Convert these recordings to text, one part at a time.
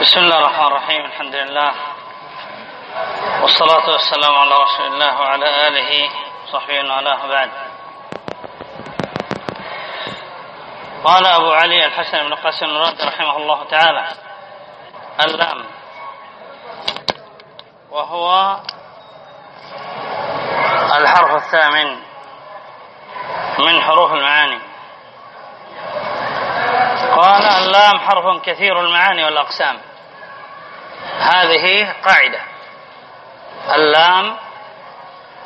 بسم الله الرحمن الرحيم الحمد لله والصلاة والسلام على رسول الله وعلى آله وصحبه وعلاه بعد قال أبو علي الحسن بن قاسم المراد رحمه الله تعالى اللام وهو الحرف الثامن من حروف المعاني قال اللام حرف كثير المعاني والأقسام هذه قاعدة. اللام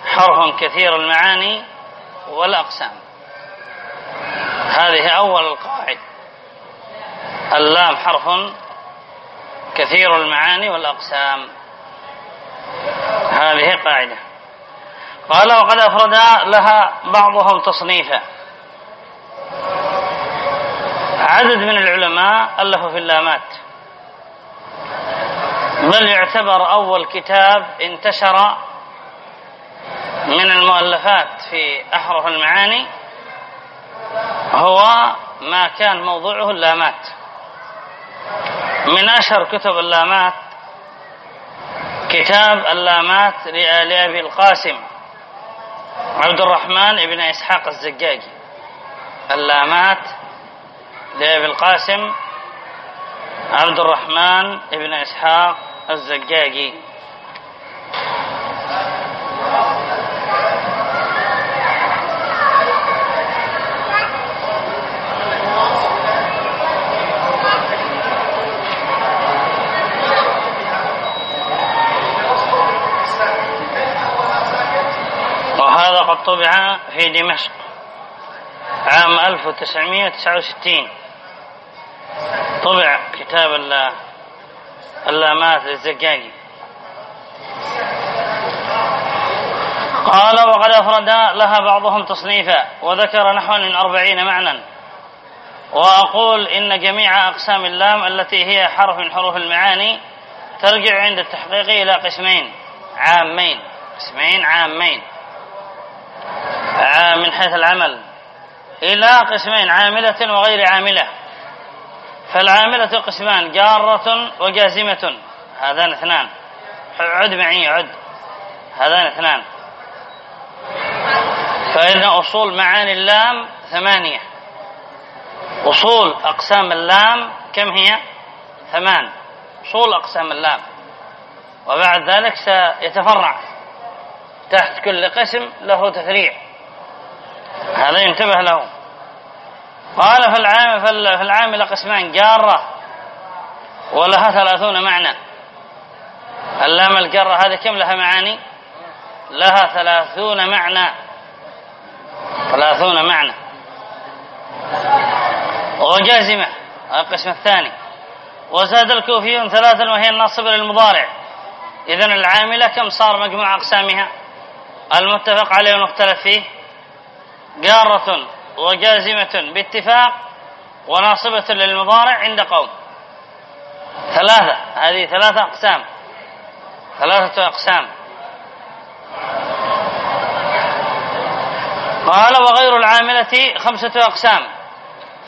حرف كثير المعاني والأقسام. هذه أول القواعد اللام حرف كثير المعاني والأقسام. هذه قاعدة. قال وقد أفرد لها بعضهم تصنيفا. عدد من العلماء ألفوا في اللامات. بل يعتبر أول كتاب انتشر من المؤلفات في أحرف المعاني هو ما كان موضوعه اللامات. من أشهر كتب اللامات كتاب اللامات لأبي القاسم عبد الرحمن بن إسحاق الزجاجي. اللامات لأبي القاسم عبد الرحمن بن إسحاق الزجاجي. وهذا قد طبع في دمشق. عام 1969 طبع كتاب اللامات للزجاجي قال وقد أفرد لها بعضهم تصنيفا وذكر نحو من أربعين معنى. وأقول إن جميع أقسام اللام التي هي حرف من حروف المعاني ترجع عند التحقيق إلى قسمين. عامين. قسمين عامين. من حيث العمل. إلى قسمين عاملة وغير عاملة. فالعاملة قسمان جارة وجازمة. هذان اثنان. عد معي عد. هذان اثنان. فإن أصول معاني اللام ثمانية. أصول أقسام اللام كم هي؟ ثمان. أصول أقسام اللام. وبعد ذلك سيتفرع. تحت كل قسم له تفريع. هذا ينتبه له. قال في العام في العاملة قسمان جارة. ولها ثلاثون معنى. اللام الجارة هذه كم لها معاني؟ لها ثلاثون معنى. ثلاثون معنى. وجازمة القسم الثاني. وزاد الكوفيون ثلاثا وهي الناصبة للمضارع. إذن العاملة كم صار مجموع أقسامها؟ المتفق عليه والمختلف فيه. جارة. وجازمة باتفاق وناصبة للمضارع عند قوم ثلاثة. هذه ثلاثة أقسام. ثلاثة أقسام. قال وغير العاملة خمسة أقسام.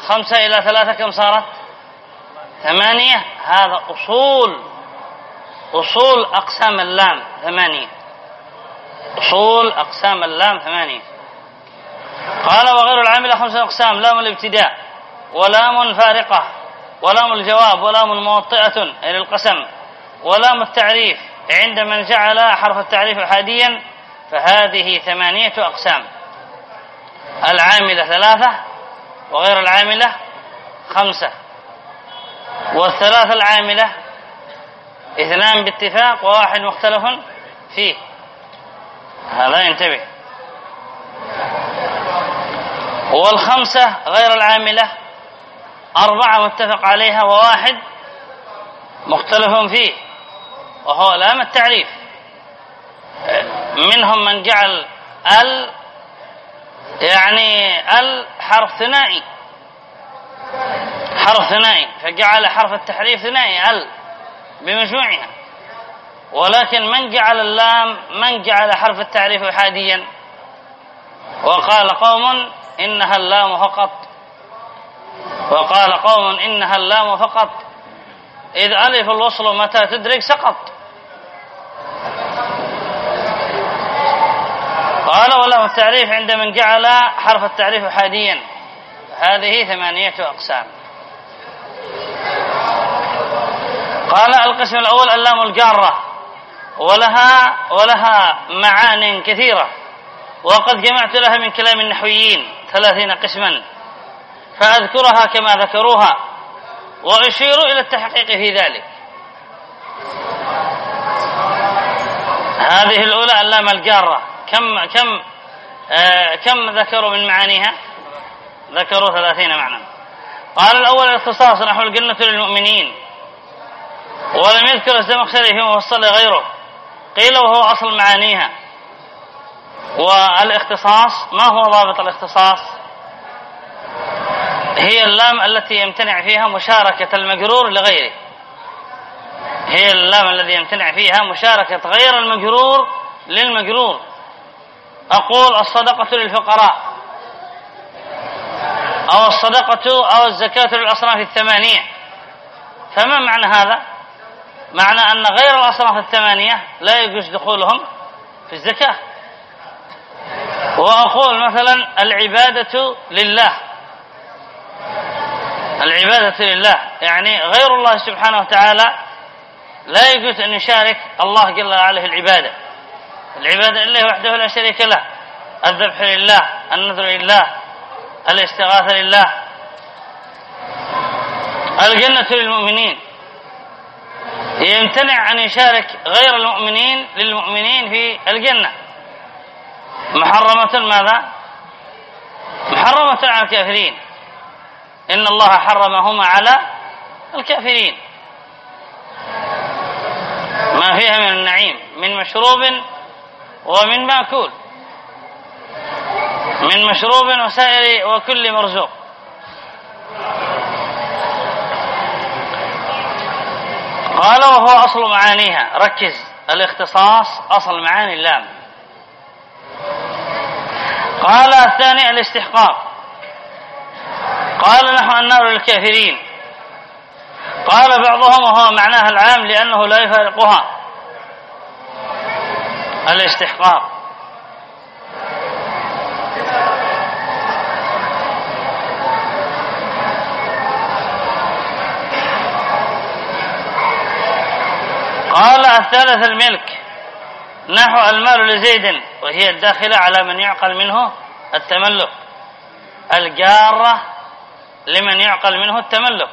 خمسة إلى ثلاثة كم صارت؟ ثمانية. هذا أصول. أصول أقسام اللام ثمانية. أصول أقسام اللام ثمانية. قال وغير العاملة خمسة أقسام لام الابتداء ولام فارقة ولام الجواب ولام موطئة إلى القسم ولام التعريف عند من جعل حرف التعريف أحاديا فهذه ثمانية أقسام. العاملة ثلاثة وغير العاملة خمسة. والثلاثة العاملة اثنان باتفاق وواحد مختلف فيه. هذا ينتبه. والخمسة غير العاملة أربعة متفق عليها وواحد مختلف فيه وهو لام التعريف. منهم من جعل ال يعني ال حرف ثنائي. حرف ثنائي فجعل حرف التحريف ثنائي ال بمجموعها. ولكن من جعل اللام من جعل حرف التعريف احاديا وقال قوم إنها اللام فقط. وقال قوم إنها اللام فقط. إذ ألف الوصل متى تدرك سقط. قال وله التعريف عند من جعل حرف التعريف حاديا. هذه ثمانية أقسام. قال القسم الأول اللام الجارة. ولها ولها معان كثيرة. وقد جمعت لها من كلام النحويين ثلاثين قسما فأذكرها كما ذكروها وأشير إلى التحقيق في ذلك. هذه الأولى اللام الجارة. كم كم آه كم ذكروا من معانيها؟ ذكروا ثلاثين معنى. قال الأول الاختصاص نحو الجنة للمؤمنين. ولم يذكر الزمخشري في مفصل غيره. قيل وهو أصل معانيها. والاختصاص ما هو ضابط الاختصاص؟ هي اللام التي يمتنع فيها مشاركة المجرور لغيره. هي اللام الذي يمتنع فيها مشاركة غير المجرور للمجرور. أقول الصدقة للفقراء أو الصدقة أو الزكاة للأصناف الثمانية. فما معنى هذا؟ معنى أن غير الأصناف الثمانية لا يجوز دخولهم في الزكاة. وأقول مثلا العبادة لله. العبادة لله. يعني غير الله سبحانه وتعالى لا يجوز أن يشارك الله جل في العبادة. العبادة لله وحده لا شريك له. الذبح لله النذر لله الاستغاثة لله. الجنة للمؤمنين. يمتنع أن يشارك غير المؤمنين للمؤمنين في الجنة. محرمة ماذا؟ محرمة على الكافرين. إن الله حرمهما على الكافرين. ما فيها من النعيم من مشروب ومن مأكول. من مشروب وسائر وكل مرزوق. قال وهو أصل معانيها. ركز. الاختصاص أصل معاني اللام. قال الثاني الاستحقاق. قال نحو النار للكافرين. قال بعضهم وهو معناها العام لأنه لا يفارقها. الاستحقاق. قال الثالث الملك. نحو المال لزيد وهي الداخلة على من يعقل منه التملك. الجارة لمن يعقل منه التملك.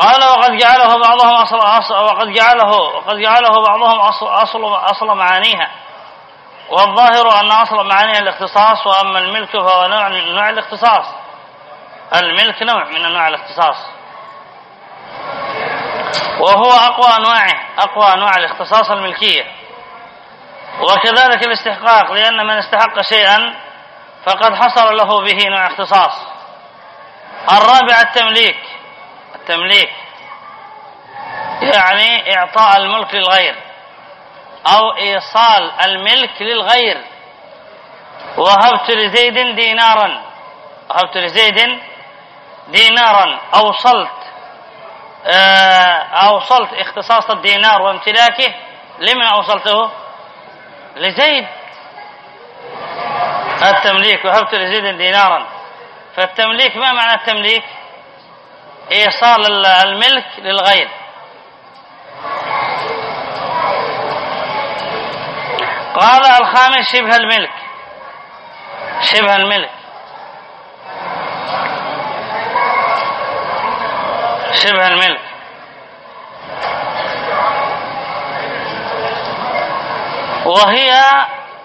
قال وقد جعله بعضهم أصل, أصل وقد جعله وقد جعله بعضهم أصل, أصل, أصل معانيها. والظاهر أن أصل معانيها الاختصاص وأما الملك فهو نوع من نوع الاختصاص. الملك نوع من أنواع الاختصاص. وهو أقوى أنواعه أقوى أنواع الاختصاص الملكية. وكذلك الاستحقاق لأن من استحق شيئا فقد حصل له به نوع اختصاص. الرابع التمليك. التمليك يعني إعطاء الملك للغير أو إيصال الملك للغير. وهبت لزيد دينارا. وهبت لزيد دينارا. أوصلت أوصلت اختصاص الدينار وامتلاكه. لمن أوصلته؟ لزيد. التمليك وهبت لزيد دينارا. فالتمليك ما معنى التمليك؟ إيصال الملك للغير. قال الخامس شبه الملك. شبه الملك. شبه الملك وهي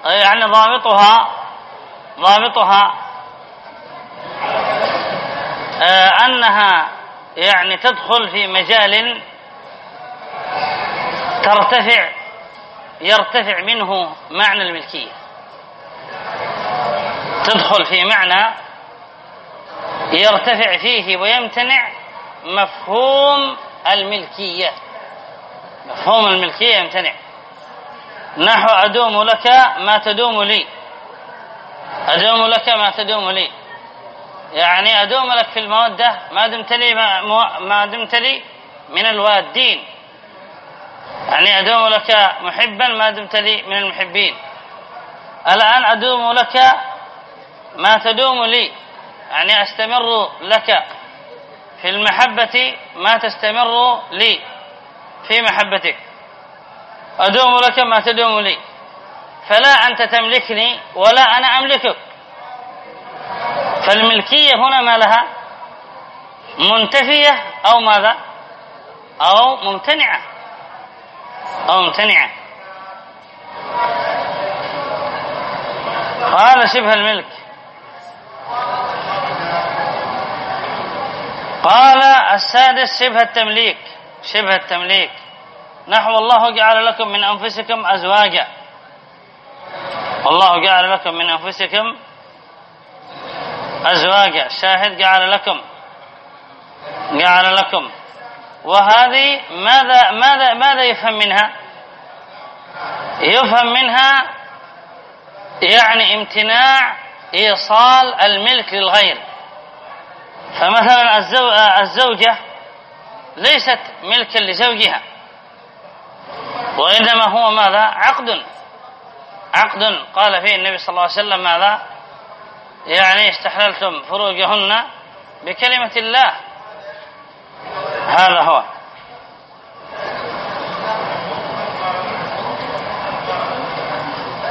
يعني ضابطها ضابطها أنها يعني تدخل في مجال ترتفع يرتفع منه معنى الملكية. تدخل في معنى يرتفع فيه ويمتنع مفهوم الملكية. مفهوم الملكية يمتنع. نحو أدوم لك ما تدوم لي. أدوم لك ما تدوم لي. يعني أدوم لك في المودة ما دمت لي ما, ما دمت لي من الوادين. يعني أدوم لك محبا ما دمت لي من المحبين. الآن أدوم لك ما تدوم لي. يعني أستمر لك في المحبة ما تستمر لي. في محبتك. أدوم لك ما تدوم لي. فلا أنت تملكني ولا أنا أملكك. فالملكية هنا ما لها؟ منتفية أو ماذا؟ أو ممتنعة. أو ممتنعة. قال شبه الملك. قال السادس شبه التمليك شبه التمليك. نحو الله جعل لكم من أنفسكم أزواجا. والله جعل لكم من أنفسكم أزواجا. شاهد جعل لكم جعل لكم. وهذه ماذا ماذا ماذا يفهم منها؟ يفهم منها يعني امتناع إيصال الملك للغير. فمثلا الزوجة ليست ملكا لزوجها وإنما هو ماذا؟ عقد. عقد. قال فيه النبي صلى الله عليه وسلم ماذا؟ يعني استحللتم فروجهن بكلمة الله. هذا هو.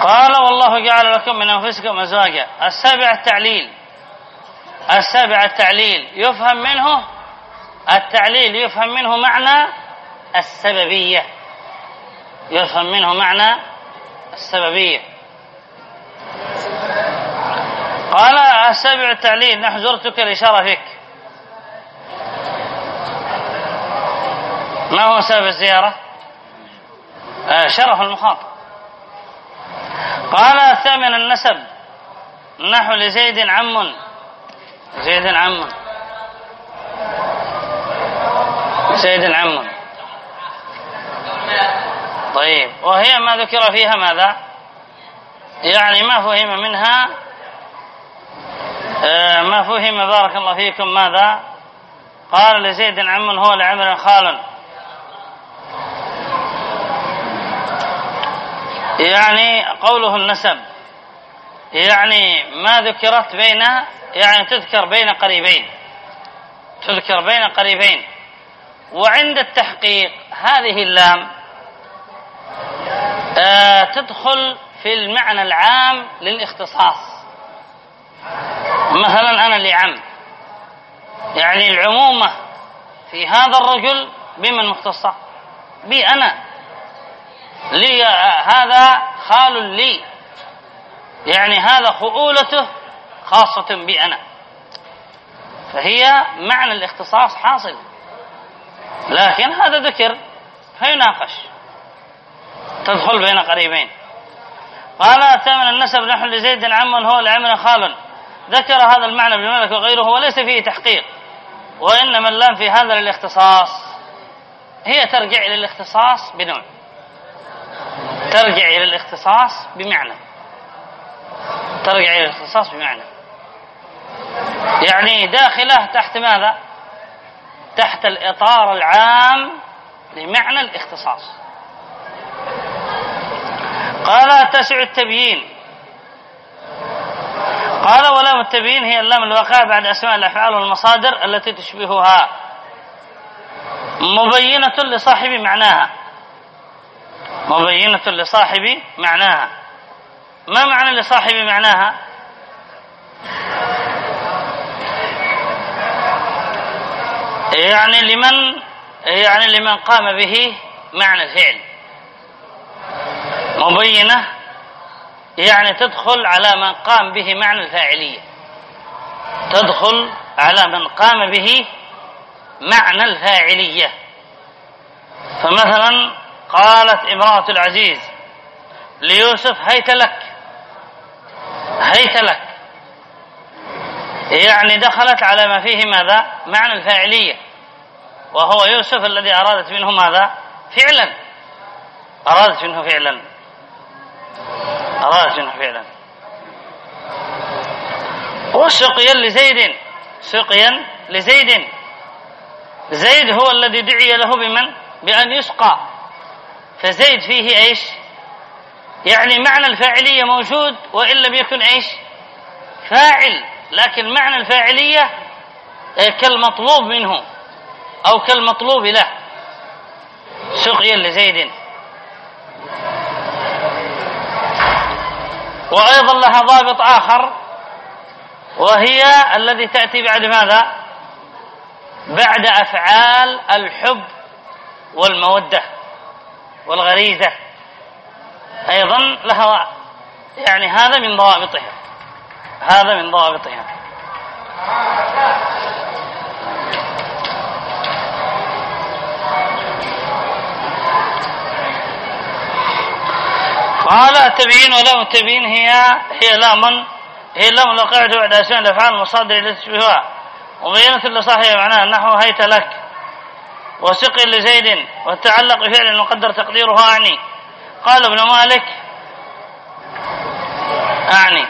قال والله جعل لكم من أنفسكم أزواجا. السابع التعليل. السابع التعليل يفهم منه التعليل يفهم منه معنى السببية. يفهم منه معنى السببية. قال السابع التعليل نحن زرتك لشرفك ما هو سبب الزيارة؟ آه شرف المخاطب. قال الثامن النسب نحو لزيد عم زيد عم زيد عم طيب. وهي ما ذكر فيها ماذا؟ يعني ما فهم منها. آه ما فهم بارك الله فيكم ماذا؟ قال لزيد عم هو لعمر خال يعني قوله النسب. يعني ما ذكرت بين يعني تذكر بين قريبين تذكر بين قريبين. وعند التحقيق هذه اللام آه تدخل في المعنى العام للاختصاص. مثلا أنا لعم يعني العمومة في هذا الرجل بمن مختصة بي أنا. لي هذا خال لي. يعني هذا خؤولته خاصة بي أنا. فهي معنى الاختصاص حاصل. لكن هذا ذكر فيناقش تدخل بين قريبين. قال ثمن النسب نحو لزيد عم هو لعمر خال ذكر هذا المعنى ابن مالك وغيره وليس فيه تحقيق. وإنما اللام في هذا للاختصاص. هي ترجع إلى الاختصاص بنوع. ترجع إلى الاختصاص بمعنى. ترجع إلى الاختصاص بمعنى. يعني داخلة تحت ماذا؟ تحت الإطار العام لمعنى الاختصاص. قال تسع التبيين قال ولام التبيين هي اللام الواقعة بعد أسماء الأفعال والمصادر التي تشبهها. مبينة لصاحب معناها. مبينة لصاحب معناها. ما معنى لصاحب معناها؟ يعني لمن يعني لمن قام به معنى الفعل. مبينة؟ يعني تدخل على من قام به معنى الفاعلية. تدخل على من قام به معنى الفاعلية. فمثلا قالت امرأة العزيز ليوسف هيت لك. هيت لك. يعني دخلت على ما فيه ماذا؟ معنى الفاعلية. وهو يوسف الذي أرادت منه ماذا؟ فعلا. أرادت منه فعلا. أرادت منه فعلا. وسقيا لزيد. سقيا لزيد. زيد هو الذي دعي له بمن؟ بأن يسقى. فزيد فيه إيش؟ يعني معنى الفاعلية موجود وإن لم يكن إيش؟ فاعل. لكن معنى الفاعلية كالمطلوب منه. أو كالمطلوب له. سقيا لزيد. وأيضا لها ضابط آخر وهي الذي تأتي بعد ماذا؟ بعد أفعال الحب والمودة والغريزة. أيضا لها يعني هذا من ضوابطها. هذا من ضوابطها. قال التبيين ولام التبيين هي هي لام هي لام الواقعة بعد أسماء الأفعال المصادر التي تشبهها وبينة لصاحبها معناها نحو هيت لك. وسقي لزيد. وتعلق بفعل مقدر تقديره أعني. قال ابن مالك أعني.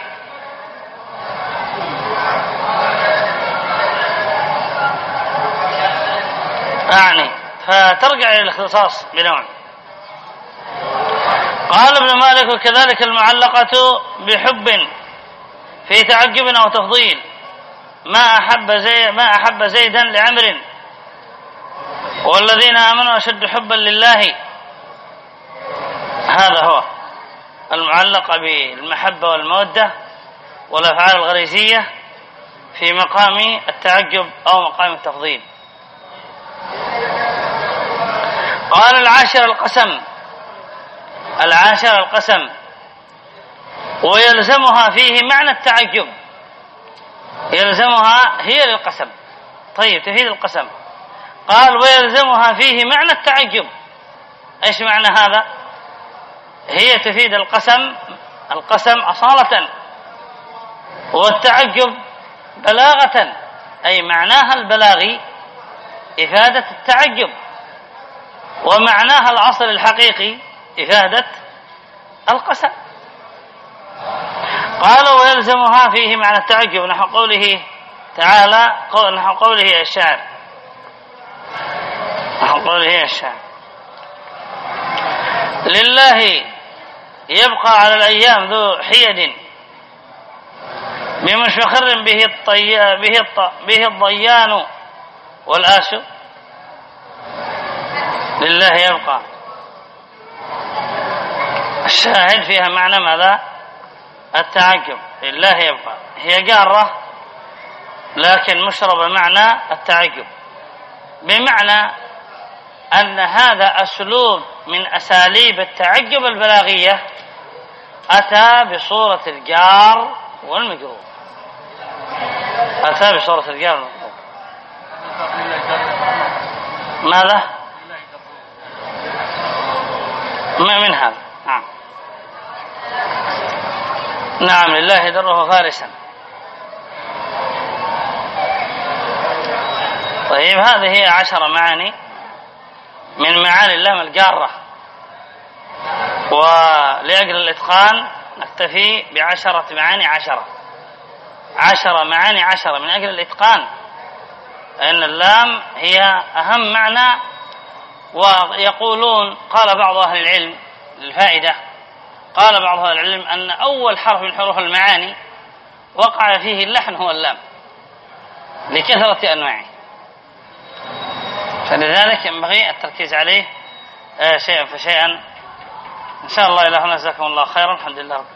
أعني. فترجع إلى الاختصاص بنوع. قال ابن مالك وكذلك المعلقة بحب في تعجب أو تفضيل. ما أحب زي ما أحب زيدا لعمر. والذين آمنوا أشد حبا لله. هذا هو المعلقة بالمحبة والمودة والأفعال الغريزية في مقام التعجب أو مقام التفضيل. قال العاشر القسم. العاشر القسم ويلزمها فيه معنى التعجب. يلزمها هي للقسم. طيب تفيد القسم. قال ويلزمها فيه معنى التعجب. إيش معنى هذا؟ هي تفيد القسم. القسم أصالة. والتعجب بلاغة أي معناها البلاغي إفادة التعجب. ومعناها الأصل الحقيقي إفادة القسم. قال ويلزمها فيه معنى التعجب نحو قوله تعالى نحو قوله الشاعر نحو قوله الشاعر لله يبقى على الأيام ذو حيد بمشخر به الطي... به الط... به الضيان والآس لله يبقى. الشاهد فيها معنى ماذا؟ التعجب. لله يبقى. هي جارة لكن مشربة معنى التعجب. بمعنى أن هذا أسلوب من أساليب التعجب البلاغية أتى بصورة الجار والمجرور أتى بصورة الجار والمجرور ماذا؟ ما من هذا. نعم لله دره فارسا. طيب هذه هي عشر معاني من معاني اللام الجارة. ولأجل الإتقان نكتفي بعشرة معاني عشرة. عشرة معاني عشرة من أجل الإتقان. أن اللام هي أهم معنى ويقولون قال بعض أهل العلم للفائدة قال بعض أهل العلم أن أول حرف من حروف المعاني وقع فيه اللحن هو اللام لكثرة أنواعه. فلذلك ينبغي التركيز عليه شيئا فشيئا. إن شاء الله إلى هنا جزاكم الله خيرا. الحمد لله رب